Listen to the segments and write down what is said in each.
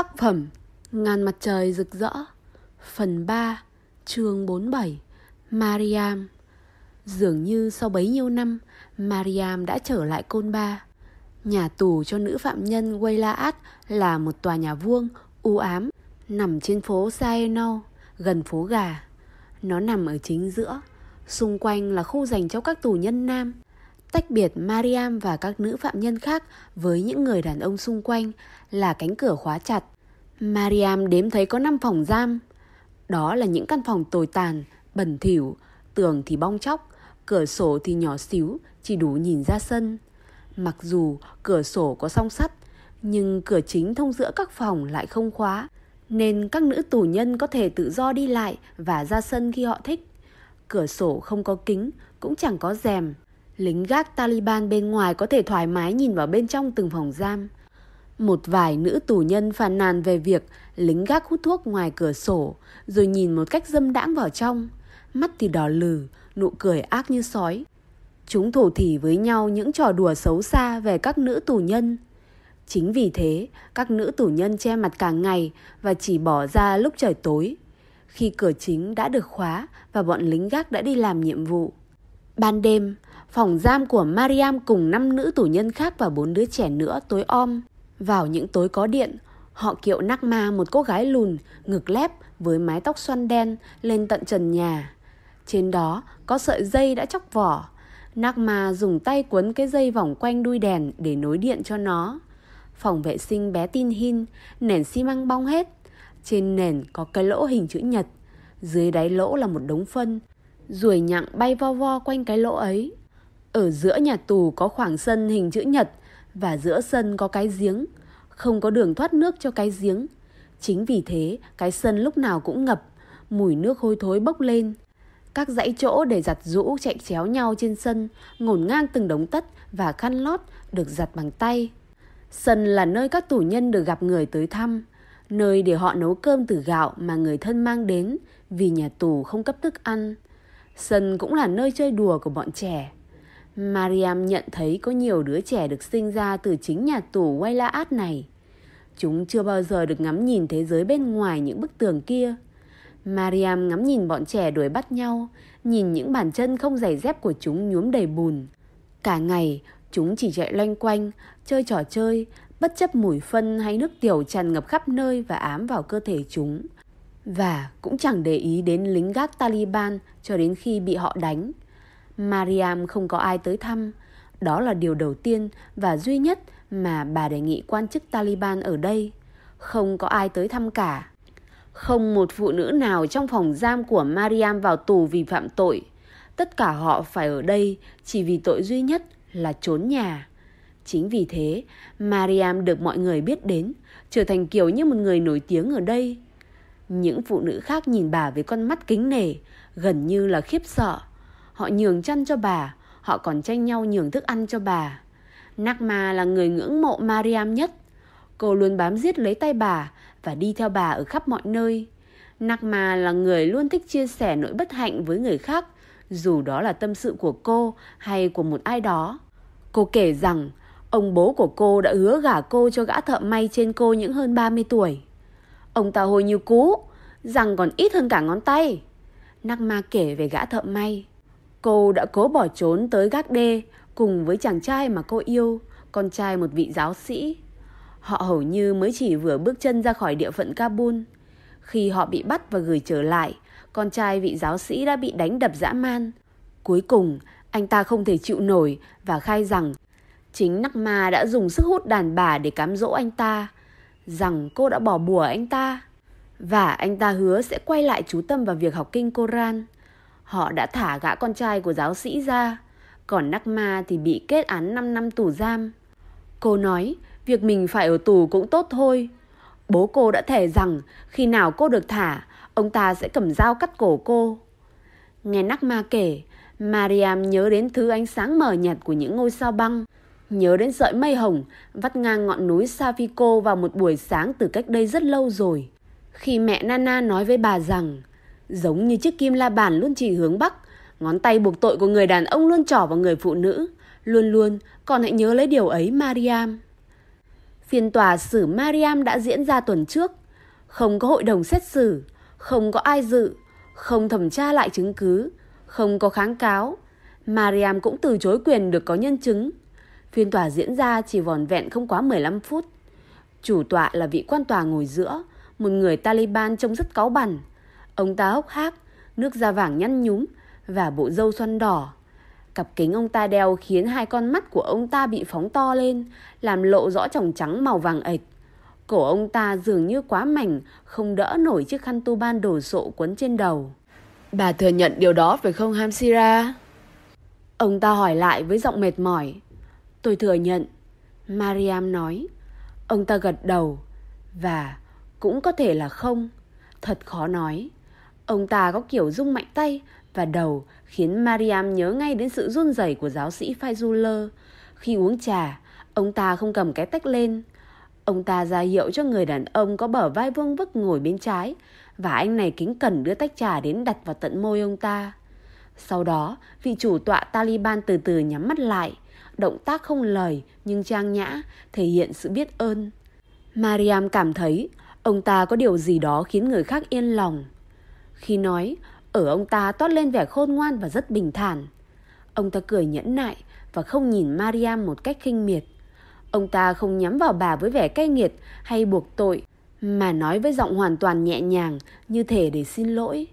Tác phẩm Ngàn mặt trời rực rỡ Phần 3 chương 47 Mariam. Dường như sau bấy nhiêu năm Mariam đã trở lại Côn Ba. Nhà tù cho nữ phạm nhân Waylaat là một tòa nhà vuông, u ám Nằm trên phố Saenau, gần phố Gà. Nó nằm ở chính giữa Xung quanh là khu dành cho các tù nhân nam. Tách biệt Mariam và các nữ phạm nhân khác với những người đàn ông xung quanh là cánh cửa khóa chặt. Mariam đếm thấy có 5 phòng giam. Đó là những căn phòng tồi tàn, bẩn thỉu, tường thì bong chóc, cửa sổ thì nhỏ xíu, chỉ đủ nhìn ra sân. Mặc dù cửa sổ có song sắt, nhưng cửa chính thông giữa các phòng lại không khóa, nên các nữ tù nhân có thể tự do đi lại và ra sân khi họ thích. Cửa sổ không có kính, cũng chẳng có rèm, Lính gác Taliban bên ngoài có thể thoải mái nhìn vào bên trong từng phòng giam. Một vài nữ tù nhân phàn nàn về việc lính gác hút thuốc ngoài cửa sổ, rồi nhìn một cách dâm đãng vào trong. Mắt thì đỏ lừ, nụ cười ác như sói. Chúng thủ thỉ với nhau những trò đùa xấu xa về các nữ tù nhân. Chính vì thế, các nữ tù nhân che mặt cả ngày và chỉ bỏ ra lúc trời tối. Khi cửa chính đã được khóa và bọn lính gác đã đi làm nhiệm vụ. Ban đêm, Phòng giam của Mariam cùng năm nữ tù nhân khác và bốn đứa trẻ nữa tối om. Vào những tối có điện, họ kiệu Nakma một cô gái lùn, ngực lép với mái tóc xoăn đen lên tận trần nhà. Trên đó có sợi dây đã chóc vỏ. Nakma dùng tay quấn cái dây vòng quanh đuôi đèn để nối điện cho nó. Phòng vệ sinh bé tin hin, nền xi măng bong hết. Trên nền có cái lỗ hình chữ nhật. Dưới đáy lỗ là một đống phân. Ruồi nhặng bay vo vo quanh cái lỗ ấy. Ở giữa nhà tù có khoảng sân hình chữ nhật và giữa sân có cái giếng, không có đường thoát nước cho cái giếng. Chính vì thế, cái sân lúc nào cũng ngập, mùi nước hôi thối bốc lên. Các dãy chỗ để giặt rũ chạy chéo nhau trên sân, ngổn ngang từng đống tất và khăn lót được giặt bằng tay. Sân là nơi các tù nhân được gặp người tới thăm, nơi để họ nấu cơm từ gạo mà người thân mang đến vì nhà tù không cấp thức ăn. Sân cũng là nơi chơi đùa của bọn trẻ. Mariam nhận thấy có nhiều đứa trẻ được sinh ra từ chính nhà tù Wailaat này. Chúng chưa bao giờ được ngắm nhìn thế giới bên ngoài những bức tường kia. Mariam ngắm nhìn bọn trẻ đuổi bắt nhau, nhìn những bàn chân không giày dép của chúng nhuốm đầy bùn. Cả ngày, chúng chỉ chạy loanh quanh, chơi trò chơi, bất chấp mùi phân hay nước tiểu tràn ngập khắp nơi và ám vào cơ thể chúng. Và cũng chẳng để ý đến lính gác Taliban cho đến khi bị họ đánh. Mariam không có ai tới thăm. Đó là điều đầu tiên và duy nhất mà bà đề nghị quan chức Taliban ở đây. Không có ai tới thăm cả. Không một phụ nữ nào trong phòng giam của Mariam vào tù vì phạm tội. Tất cả họ phải ở đây chỉ vì tội duy nhất là trốn nhà. Chính vì thế, Mariam được mọi người biết đến, trở thành kiểu như một người nổi tiếng ở đây. Những phụ nữ khác nhìn bà với con mắt kính nể, gần như là khiếp sợ. Họ nhường chăn cho bà, họ còn tranh nhau nhường thức ăn cho bà. Nakma là người ngưỡng mộ Mariam nhất. Cô luôn bám giết lấy tay bà và đi theo bà ở khắp mọi nơi. Nakma là người luôn thích chia sẻ nỗi bất hạnh với người khác, dù đó là tâm sự của cô hay của một ai đó. Cô kể rằng ông bố của cô đã hứa gả cô cho gã thợ may trên cô những hơn 30 tuổi. Ông ta hồi như cú, rằng còn ít hơn cả ngón tay. Nakma kể về gã thợ may. Cô đã cố bỏ trốn tới gác đê cùng với chàng trai mà cô yêu, con trai một vị giáo sĩ. Họ hầu như mới chỉ vừa bước chân ra khỏi địa phận Kabul. Khi họ bị bắt và gửi trở lại, con trai vị giáo sĩ đã bị đánh đập dã man. Cuối cùng, anh ta không thể chịu nổi và khai rằng chính Nakma đã dùng sức hút đàn bà để cám dỗ anh ta, rằng cô đã bỏ bùa anh ta. Và anh ta hứa sẽ quay lại chú tâm vào việc học kinh Koran. Họ đã thả gã con trai của giáo sĩ ra, còn nắc ma thì bị kết án 5 năm tù giam. Cô nói, việc mình phải ở tù cũng tốt thôi. Bố cô đã thề rằng khi nào cô được thả, ông ta sẽ cầm dao cắt cổ cô. Nghe nắc ma kể, Mariam nhớ đến thứ ánh sáng mờ nhạt của những ngôi sao băng, nhớ đến sợi mây hồng vắt ngang ngọn núi Safico vào một buổi sáng từ cách đây rất lâu rồi. Khi mẹ Nana nói với bà rằng Giống như chiếc kim la bàn luôn chỉ hướng bắc, ngón tay buộc tội của người đàn ông luôn trỏ vào người phụ nữ. Luôn luôn, Còn hãy nhớ lấy điều ấy Mariam. Phiên tòa xử Mariam đã diễn ra tuần trước. Không có hội đồng xét xử, không có ai dự, không thẩm tra lại chứng cứ, không có kháng cáo. Mariam cũng từ chối quyền được có nhân chứng. Phiên tòa diễn ra chỉ vòn vẹn không quá 15 phút. Chủ tọa là vị quan tòa ngồi giữa, một người Taliban trông rất cáu bẳn. Ông ta hốc hác, nước da vàng nhăn nhúm và bộ râu xoăn đỏ. Cặp kính ông ta đeo khiến hai con mắt của ông ta bị phóng to lên, làm lộ rõ tròng trắng màu vàng ệch. Cổ ông ta dường như quá mảnh, không đỡ nổi chiếc khăn tu ban đồ sộ quấn trên đầu. Bà thừa nhận điều đó phải không Hamsira? Ông ta hỏi lại với giọng mệt mỏi. Tôi thừa nhận. Mariam nói. Ông ta gật đầu. Và cũng có thể là không. Thật khó nói. Ông ta có kiểu rung mạnh tay và đầu khiến Mariam nhớ ngay đến sự run rẩy của giáo sĩ Faizuller. Khi uống trà, ông ta không cầm cái tách lên. Ông ta ra hiệu cho người đàn ông có bờ vai vuông vức ngồi bên trái và anh này kính cẩn đưa tách trà đến đặt vào tận môi ông ta. Sau đó, vị chủ tọa Taliban từ từ nhắm mắt lại, động tác không lời nhưng trang nhã, thể hiện sự biết ơn. Mariam cảm thấy ông ta có điều gì đó khiến người khác yên lòng. Khi nói, ở ông ta toát lên vẻ khôn ngoan và rất bình thản. Ông ta cười nhẫn nại và không nhìn Mariam một cách khinh miệt. Ông ta không nhắm vào bà với vẻ cay nghiệt hay buộc tội, mà nói với giọng hoàn toàn nhẹ nhàng như thể để xin lỗi.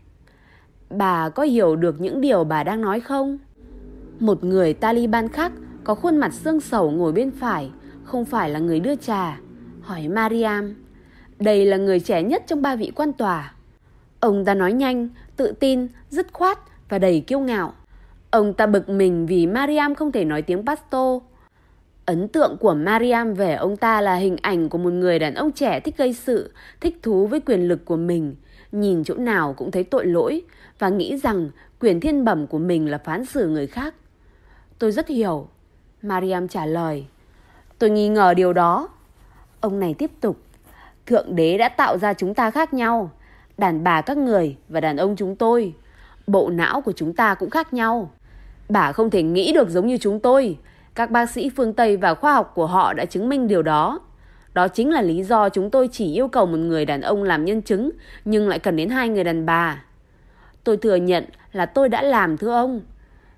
Bà có hiểu được những điều bà đang nói không? Một người Taliban khác có khuôn mặt xương sầu ngồi bên phải, không phải là người đưa trà. Hỏi Mariam, đây là người trẻ nhất trong ba vị quan tòa. Ông ta nói nhanh, tự tin, dứt khoát và đầy kiêu ngạo. Ông ta bực mình vì Mariam không thể nói tiếng Pasto. Ấn tượng của Mariam về ông ta là hình ảnh của một người đàn ông trẻ thích gây sự, thích thú với quyền lực của mình, nhìn chỗ nào cũng thấy tội lỗi và nghĩ rằng quyền thiên bẩm của mình là phán xử người khác. Tôi rất hiểu. Mariam trả lời. Tôi nghi ngờ điều đó. Ông này tiếp tục. Thượng đế đã tạo ra chúng ta khác nhau. Đàn bà các người và đàn ông chúng tôi. Bộ não của chúng ta cũng khác nhau. Bà không thể nghĩ được giống như chúng tôi. Các bác sĩ phương Tây và khoa học của họ đã chứng minh điều đó. Đó chính là lý do chúng tôi chỉ yêu cầu một người đàn ông làm nhân chứng, nhưng lại cần đến hai người đàn bà. Tôi thừa nhận là tôi đã làm thưa ông.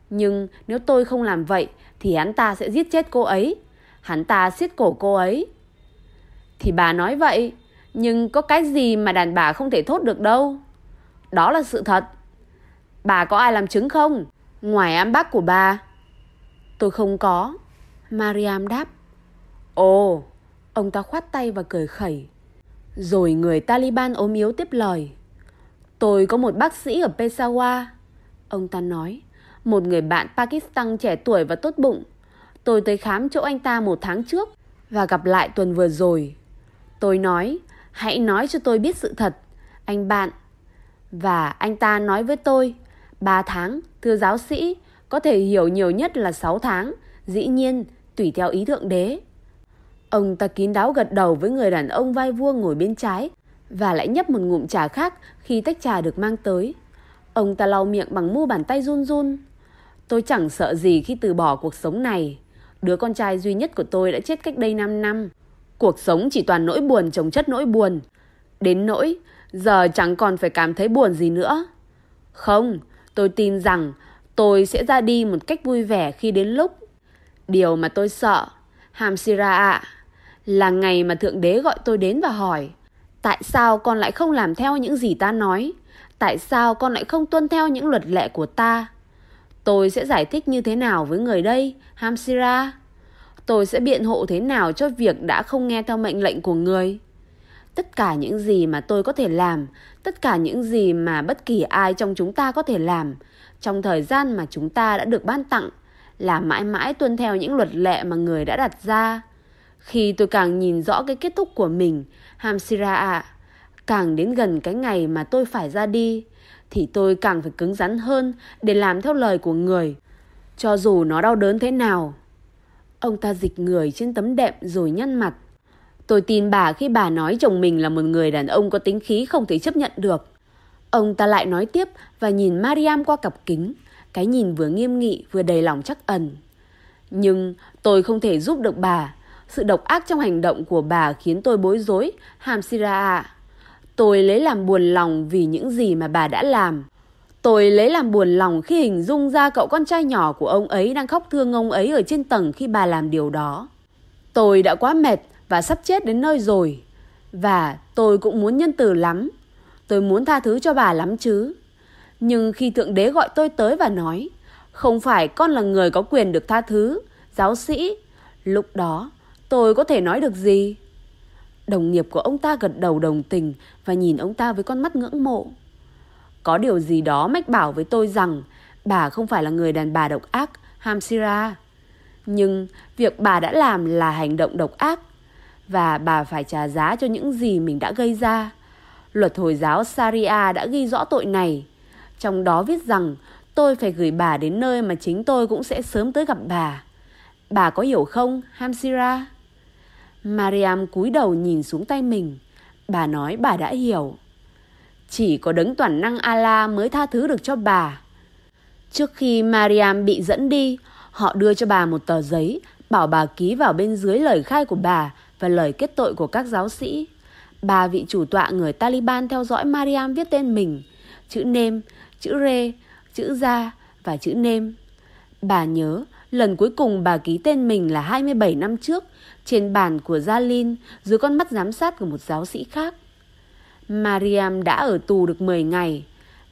Nhưng nếu tôi không làm vậy thì hắn ta sẽ giết chết cô ấy. Hắn ta siết cổ cô ấy. Thì bà nói vậy, nhưng có cái gì mà đàn bà không thể thốt được đâu. Đó là sự thật. Bà có ai làm chứng không? Ngoài ám bác của bà. Tôi không có. Mariam đáp. Ồ, ông ta khoát tay và cười khẩy. Rồi người Taliban ốm yếu tiếp lời. Tôi có một bác sĩ ở Peshawar. Ông ta nói. Một người bạn Pakistan trẻ tuổi và tốt bụng. Tôi tới khám chỗ anh ta một tháng trước và gặp lại tuần vừa rồi. Tôi nói, hãy nói cho tôi biết sự thật, anh bạn. Và anh ta nói với tôi, ba tháng, thưa giáo sĩ, có thể hiểu nhiều nhất là 6 tháng, dĩ nhiên, tùy theo ý thượng đế. Ông ta kín đáo gật đầu với người đàn ông vai vuông ngồi bên trái và lại nhấp một ngụm trà khác khi tách trà được mang tới. Ông ta lau miệng bằng mu bàn tay run run. Tôi chẳng sợ gì khi từ bỏ cuộc sống này. Đứa con trai duy nhất của tôi đã chết cách đây 5 năm. Cuộc sống chỉ toàn nỗi buồn chống chất nỗi buồn. Đến nỗi, giờ chẳng còn phải cảm thấy buồn gì nữa. Không, tôi tin rằng tôi sẽ ra đi một cách vui vẻ khi đến lúc. Điều mà tôi sợ, Hamsira ạ, là ngày mà Thượng Đế gọi tôi đến và hỏi Tại sao con lại không làm theo những gì ta nói? Tại sao con lại không tuân theo những luật lệ của ta? Tôi sẽ giải thích như thế nào với người đây, Hamsira? Tôi sẽ biện hộ thế nào cho việc đã không nghe theo mệnh lệnh của người? Tất cả những gì mà tôi có thể làm, tất cả những gì mà bất kỳ ai trong chúng ta có thể làm, trong thời gian mà chúng ta đã được ban tặng, là mãi mãi tuân theo những luật lệ mà người đã đặt ra. Khi tôi càng nhìn rõ cái kết thúc của mình, Hamsira ạ, càng đến gần cái ngày mà tôi phải ra đi, thì tôi càng phải cứng rắn hơn để làm theo lời của người, cho dù nó đau đớn thế nào. Ông ta dịch người trên tấm đệm rồi nhăn mặt. Tôi tin bà khi bà nói chồng mình là một người đàn ông có tính khí không thể chấp nhận được. Ông ta lại nói tiếp và nhìn Mariam qua cặp kính, cái nhìn vừa nghiêm nghị vừa đầy lòng chắc ẩn. Nhưng tôi không thể giúp được bà. Sự độc ác trong hành động của bà khiến tôi bối rối, Hamsira ạ. Tôi lấy làm buồn lòng vì những gì mà bà đã làm. Tôi lấy làm buồn lòng khi hình dung ra cậu con trai nhỏ của ông ấy đang khóc thương ông ấy ở trên tầng khi bà làm điều đó. Tôi đã quá mệt và sắp chết đến nơi rồi. Và tôi cũng muốn nhân từ lắm. Tôi muốn tha thứ cho bà lắm chứ. Nhưng khi Thượng Đế gọi tôi tới và nói, không phải con là người có quyền được tha thứ, giáo sĩ. Lúc đó, tôi có thể nói được gì? Đồng nghiệp của ông ta gật đầu đồng tình và nhìn ông ta với con mắt ngưỡng mộ. Có điều gì đó mách bảo với tôi rằng bà không phải là người đàn bà độc ác, Hamsira. Nhưng việc bà đã làm là hành động độc ác và bà phải trả giá cho những gì mình đã gây ra. Luật Hồi giáo Sharia đã ghi rõ tội này. Trong đó viết rằng tôi phải gửi bà đến nơi mà chính tôi cũng sẽ sớm tới gặp bà. Bà có hiểu không, Hamsira? Mariam cúi đầu nhìn xuống tay mình. Bà nói bà đã hiểu. Chỉ có đấng toàn năng Allah mới tha thứ được cho bà. Trước khi Mariam bị dẫn đi, họ đưa cho bà một tờ giấy, bảo bà ký vào bên dưới lời khai của bà và lời kết tội của các giáo sĩ. Bà vị chủ tọa người Taliban theo dõi Mariam viết tên mình, chữ nêm, chữ rê, chữ gia và chữ nêm. Bà nhớ, lần cuối cùng bà ký tên mình là 27 năm trước trên bàn của Jalin dưới con mắt giám sát của một giáo sĩ khác. Mariam đã ở tù được 10 ngày.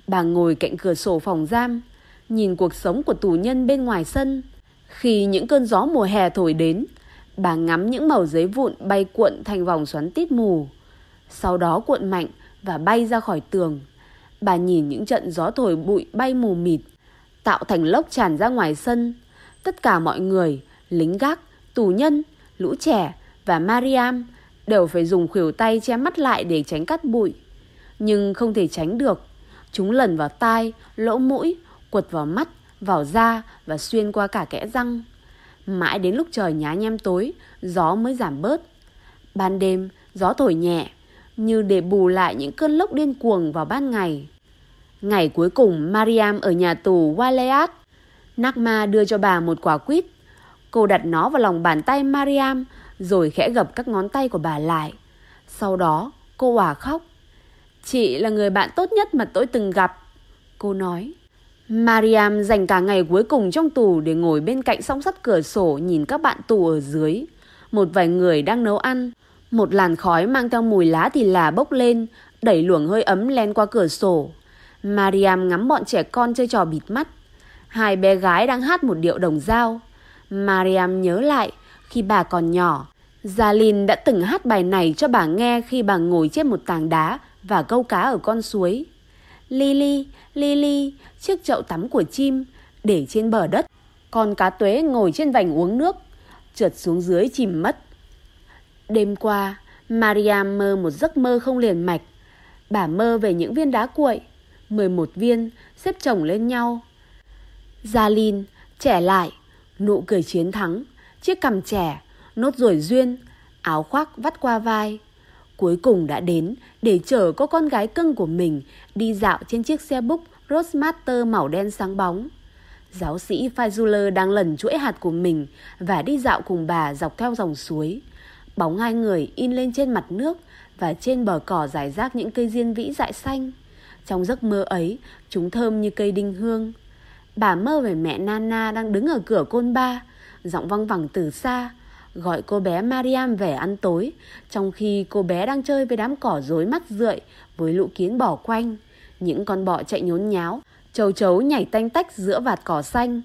Bà ngồi cạnh cửa sổ phòng giam, nhìn cuộc sống của tù nhân bên ngoài sân. Khi những cơn gió mùa hè thổi đến, bà ngắm những màu giấy vụn bay cuộn thành vòng xoắn tít mù. Sau đó cuộn mạnh và bay ra khỏi tường. Bà nhìn những trận gió thổi bụi bay mù mịt, tạo thành lốc tràn ra ngoài sân. Tất cả mọi người, lính gác, tù nhân, lũ trẻ và Mariam đều phải dùng khuỷu tay che mắt lại để tránh cắt bụi. Nhưng không thể tránh được. Chúng lần vào tai, lỗ mũi, quật vào mắt, vào da và xuyên qua cả kẽ răng. Mãi đến lúc trời nhá nhem tối, gió mới giảm bớt. Ban đêm, gió thổi nhẹ, như để bù lại những cơn lốc điên cuồng vào ban ngày. Ngày cuối cùng, Mariam ở nhà tù Waleat. Nakma đưa cho bà một quả quýt. Cô đặt nó vào lòng bàn tay Mariam rồi khẽ gập các ngón tay của bà lại. Sau đó, cô òa khóc. Chị là người bạn tốt nhất mà tôi từng gặp. Cô nói. Mariam dành cả ngày cuối cùng trong tù để ngồi bên cạnh song sắt cửa sổ nhìn các bạn tù ở dưới. Một vài người đang nấu ăn. Một làn khói mang theo mùi lá thì là bốc lên, đẩy luồng hơi ấm len qua cửa sổ. Mariam ngắm bọn trẻ con chơi trò bịt mắt. Hai bé gái đang hát một điệu đồng dao. Mariam nhớ lại khi bà còn nhỏ. Gia Linh đã từng hát bài này cho bà nghe khi bà ngồi trên một tảng đá và câu cá ở con suối. Lily, Lily, chiếc chậu tắm của chim, để trên bờ đất. Con cá tuế ngồi trên vành uống nước, trượt xuống dưới chìm mất. Đêm qua, Maria mơ một giấc mơ không liền mạch. Bà mơ về những viên đá cuội, 11 viên xếp chồng lên nhau. Gia Linh, trẻ lại, nụ cười chiến thắng, chiếc cằm trẻ, nốt ruồi duyên, áo khoác vắt qua vai. Cuối cùng đã đến để chở cô con gái cưng của mình đi dạo trên chiếc xe búc Roadmaster màu đen sáng bóng. Giáo sĩ Faizuler đang lần chuỗi hạt của mình và đi dạo cùng bà dọc theo dòng suối. Bóng hai người in lên trên mặt nước và trên bờ cỏ rải rác những cây diên vĩ dại xanh. Trong giấc mơ ấy, chúng thơm như cây đinh hương. Bà mơ về mẹ Nana đang đứng ở cửa côn ba, giọng văng vẳng từ xa, gọi cô bé Mariam về ăn tối, trong khi cô bé đang chơi với đám cỏ rối mắt rượi với lũ kiến bỏ quanh. Những con bọ chạy nhốn nháo, trâu chấu nhảy tanh tách giữa vạt cỏ xanh.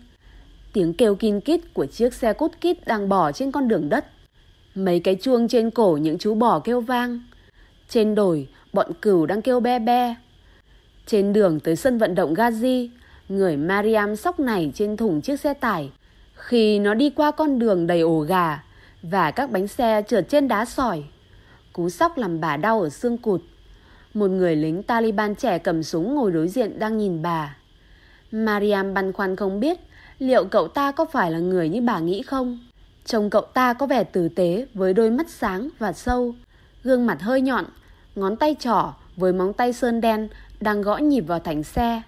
Tiếng kêu kin kít của chiếc xe cút kít đang bỏ trên con đường đất. Mấy cái chuông trên cổ những chú bò kêu vang. Trên đồi, bọn cừu đang kêu be be. Trên đường tới sân vận động Gazi, người Mariam sóc này trên thùng chiếc xe tải. Khi nó đi qua con đường đầy ổ gà và các bánh xe trượt trên đá sỏi. Cú sóc làm bà đau ở xương cụt. Một người lính Taliban trẻ cầm súng ngồi đối diện đang nhìn bà. Mariam băn khoăn không biết liệu cậu ta có phải là người như bà nghĩ không. Trông cậu ta có vẻ tử tế với đôi mắt sáng và sâu, gương mặt hơi nhọn, ngón tay trỏ với móng tay sơn đen đang gõ nhịp vào thành xe.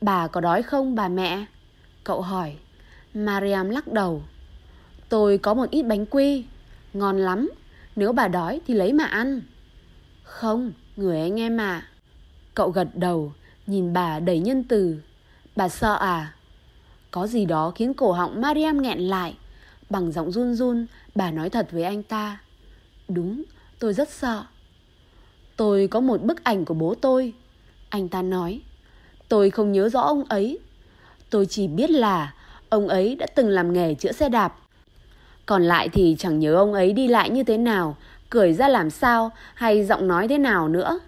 Bà có đói không bà mẹ? Cậu hỏi. Mariam lắc đầu. Tôi có một ít bánh quy. Ngon lắm, nếu bà đói thì lấy mà ăn. Không, người anh em à. Cậu gật đầu, nhìn bà đầy nhân từ. Bà sợ à? Có gì đó khiến cổ họng Mariam nghẹn lại. Bằng giọng run run, bà nói thật với anh ta. Đúng, tôi rất sợ. Tôi có một bức ảnh của bố tôi. Anh ta nói. Tôi không nhớ rõ ông ấy. Tôi chỉ biết là ông ấy đã từng làm nghề chữa xe đạp. Còn lại thì chẳng nhớ ông ấy đi lại như thế nào, cười ra làm sao hay giọng nói thế nào nữa.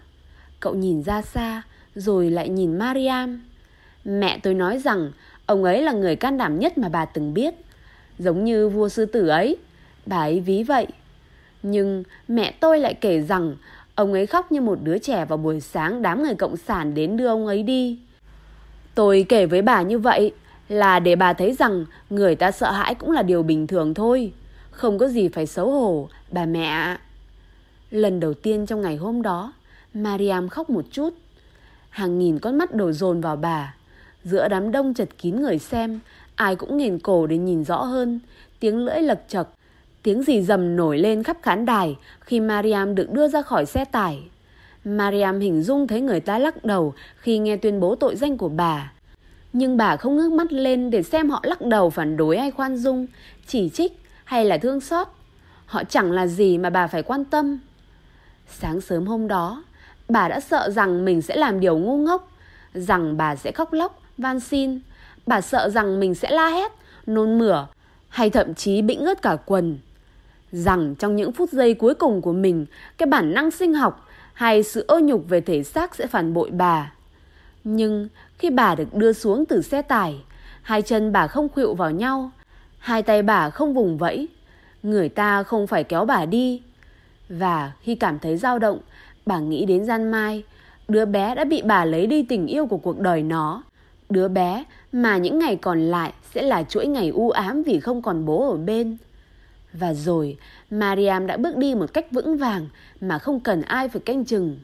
Cậu nhìn ra xa, rồi lại nhìn Mariam. Mẹ tôi nói rằng ông ấy là người can đảm nhất mà bà từng biết. Giống như vua sư tử ấy, bà ấy ví vậy. Nhưng mẹ tôi lại kể rằng ông ấy khóc như một đứa trẻ vào buổi sáng đám người cộng sản đến đưa ông ấy đi. Tôi kể với bà như vậy là để bà thấy rằng người ta sợ hãi cũng là điều bình thường thôi. Không có gì phải xấu hổ, bà mẹ. Lần đầu tiên trong ngày hôm đó, Mariam khóc một chút. Hàng nghìn con mắt đổ dồn vào bà. Giữa đám đông chật kín người xem, ai cũng nghiền cổ để nhìn rõ hơn. Tiếng lưỡi lật chật, tiếng gì dầm nổi lên khắp khán đài khi Mariam được đưa ra khỏi xe tải. Mariam hình dung thấy người ta lắc đầu khi nghe tuyên bố tội danh của bà. Nhưng bà không ngước mắt lên để xem họ lắc đầu phản đối hay khoan dung, chỉ trích hay là thương xót. Họ chẳng là gì mà bà phải quan tâm. Sáng sớm hôm đó, bà đã sợ rằng mình sẽ làm điều ngu ngốc, rằng bà sẽ khóc lóc, van xin. Bà sợ rằng mình sẽ la hét, nôn mửa hay thậm chí bị ướt cả quần. Rằng trong những phút giây cuối cùng của mình, cái bản năng sinh học hay sự ô nhục về thể xác sẽ phản bội bà. Nhưng khi bà được đưa xuống từ xe tải, hai chân bà không khuỵu vào nhau, hai tay bà không vùng vẫy, người ta không phải kéo bà đi. Và khi cảm thấy dao động, bà nghĩ đến Gian Mai, đứa bé đã bị bà lấy đi tình yêu của cuộc đời nó. Đứa bé mà những ngày còn lại sẽ là chuỗi ngày u ám vì không còn bố ở bên. Và rồi, Mariam đã bước đi một cách vững vàng mà không cần ai phải canh chừng.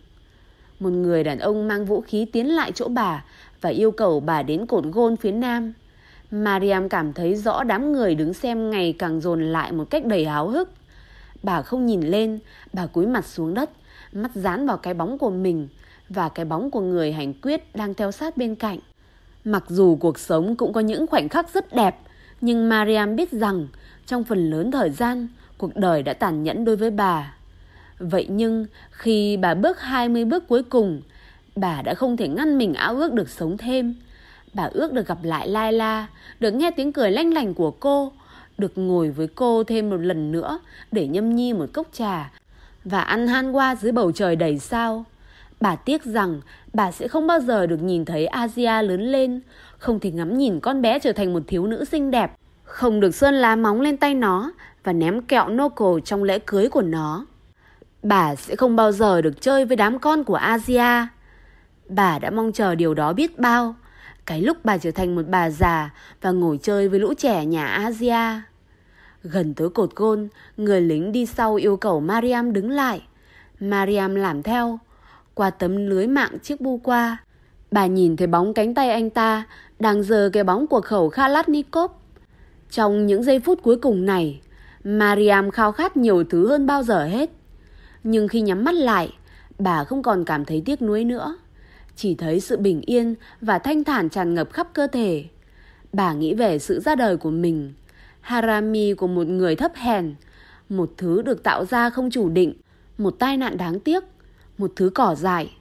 Một người đàn ông mang vũ khí tiến lại chỗ bà và yêu cầu bà đến cột gôn phía nam. Mariam cảm thấy rõ đám người đứng xem ngày càng dồn lại một cách đầy háo hức. Bà không nhìn lên, bà cúi mặt xuống đất, mắt dán vào cái bóng của mình và cái bóng của người hành quyết đang theo sát bên cạnh. Mặc dù cuộc sống cũng có những khoảnh khắc rất đẹp, nhưng Mariam biết rằng trong phần lớn thời gian, cuộc đời đã tàn nhẫn đối với bà. Vậy nhưng khi bà bước 20 bước cuối cùng, bà đã không thể ngăn mình áo ước được sống thêm. Bà ước được gặp lại Laila, được nghe tiếng cười lanh lành của cô, được ngồi với cô thêm một lần nữa để nhâm nhi một cốc trà và ăn han qua dưới bầu trời đầy sao. Bà tiếc rằng bà sẽ không bao giờ được nhìn thấy Asia lớn lên, không thể ngắm nhìn con bé trở thành một thiếu nữ xinh đẹp, không được sơn lá móng lên tay nó và ném kẹo nô cổ trong lễ cưới của nó. Bà sẽ không bao giờ được chơi với đám con của Asia. Bà đã mong chờ điều đó biết bao. Cái lúc bà trở thành một bà già và ngồi chơi với lũ trẻ nhà Asia. Gần tới cột gôn, người lính đi sau yêu cầu Mariam đứng lại. Mariam làm theo. Qua tấm lưới mạng chiếc bu qua, bà nhìn thấy bóng cánh tay anh ta đang giơ cái bóng của khẩu Kalashnikov. Trong những giây phút cuối cùng này, Mariam khao khát nhiều thứ hơn bao giờ hết. Nhưng khi nhắm mắt lại, bà không còn cảm thấy tiếc nuối nữa. Chỉ thấy sự bình yên và thanh thản tràn ngập khắp cơ thể. Bà nghĩ về sự ra đời của mình, harami của một người thấp hèn, một thứ được tạo ra không chủ định, một tai nạn đáng tiếc, một thứ cỏ dại.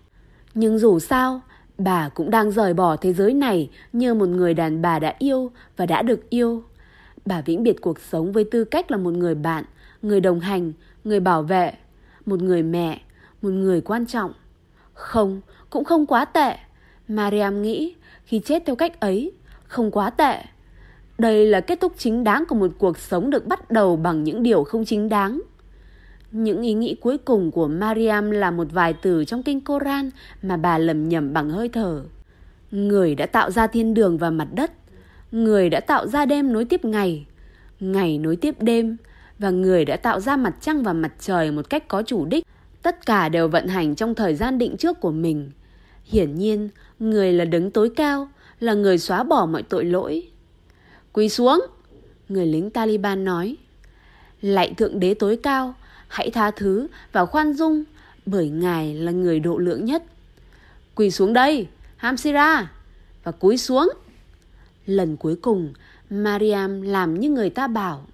Nhưng dù sao, bà cũng đang rời bỏ thế giới này như một người đàn bà đã yêu và đã được yêu. Bà vĩnh biệt cuộc sống với tư cách là một người bạn, người đồng hành, người bảo vệ, một người mẹ, một người quan trọng. Không, cũng không quá tệ. Mariam nghĩ khi chết theo cách ấy, không quá tệ. Đây là kết thúc chính đáng của một cuộc sống được bắt đầu bằng những điều không chính đáng. Những ý nghĩ cuối cùng của Mariam là một vài từ trong kinh Koran mà bà lầm nhầm bằng hơi thở. Người đã tạo ra thiên đường và mặt đất. Người đã tạo ra đêm nối tiếp ngày. Ngày nối tiếp đêm. Và người đã tạo ra mặt trăng và mặt trời một cách có chủ đích. Tất cả đều vận hành trong thời gian định trước của mình. Hiển nhiên, người là đứng tối cao, là người xóa bỏ mọi tội lỗi. Quỳ xuống, người lính Taliban nói. Lạy Thượng Đế tối cao, hãy tha thứ và khoan dung, bởi Ngài là người độ lượng nhất. Quỳ xuống đây, Hamsira, và cúi xuống. Lần cuối cùng, Mariam làm như người ta bảo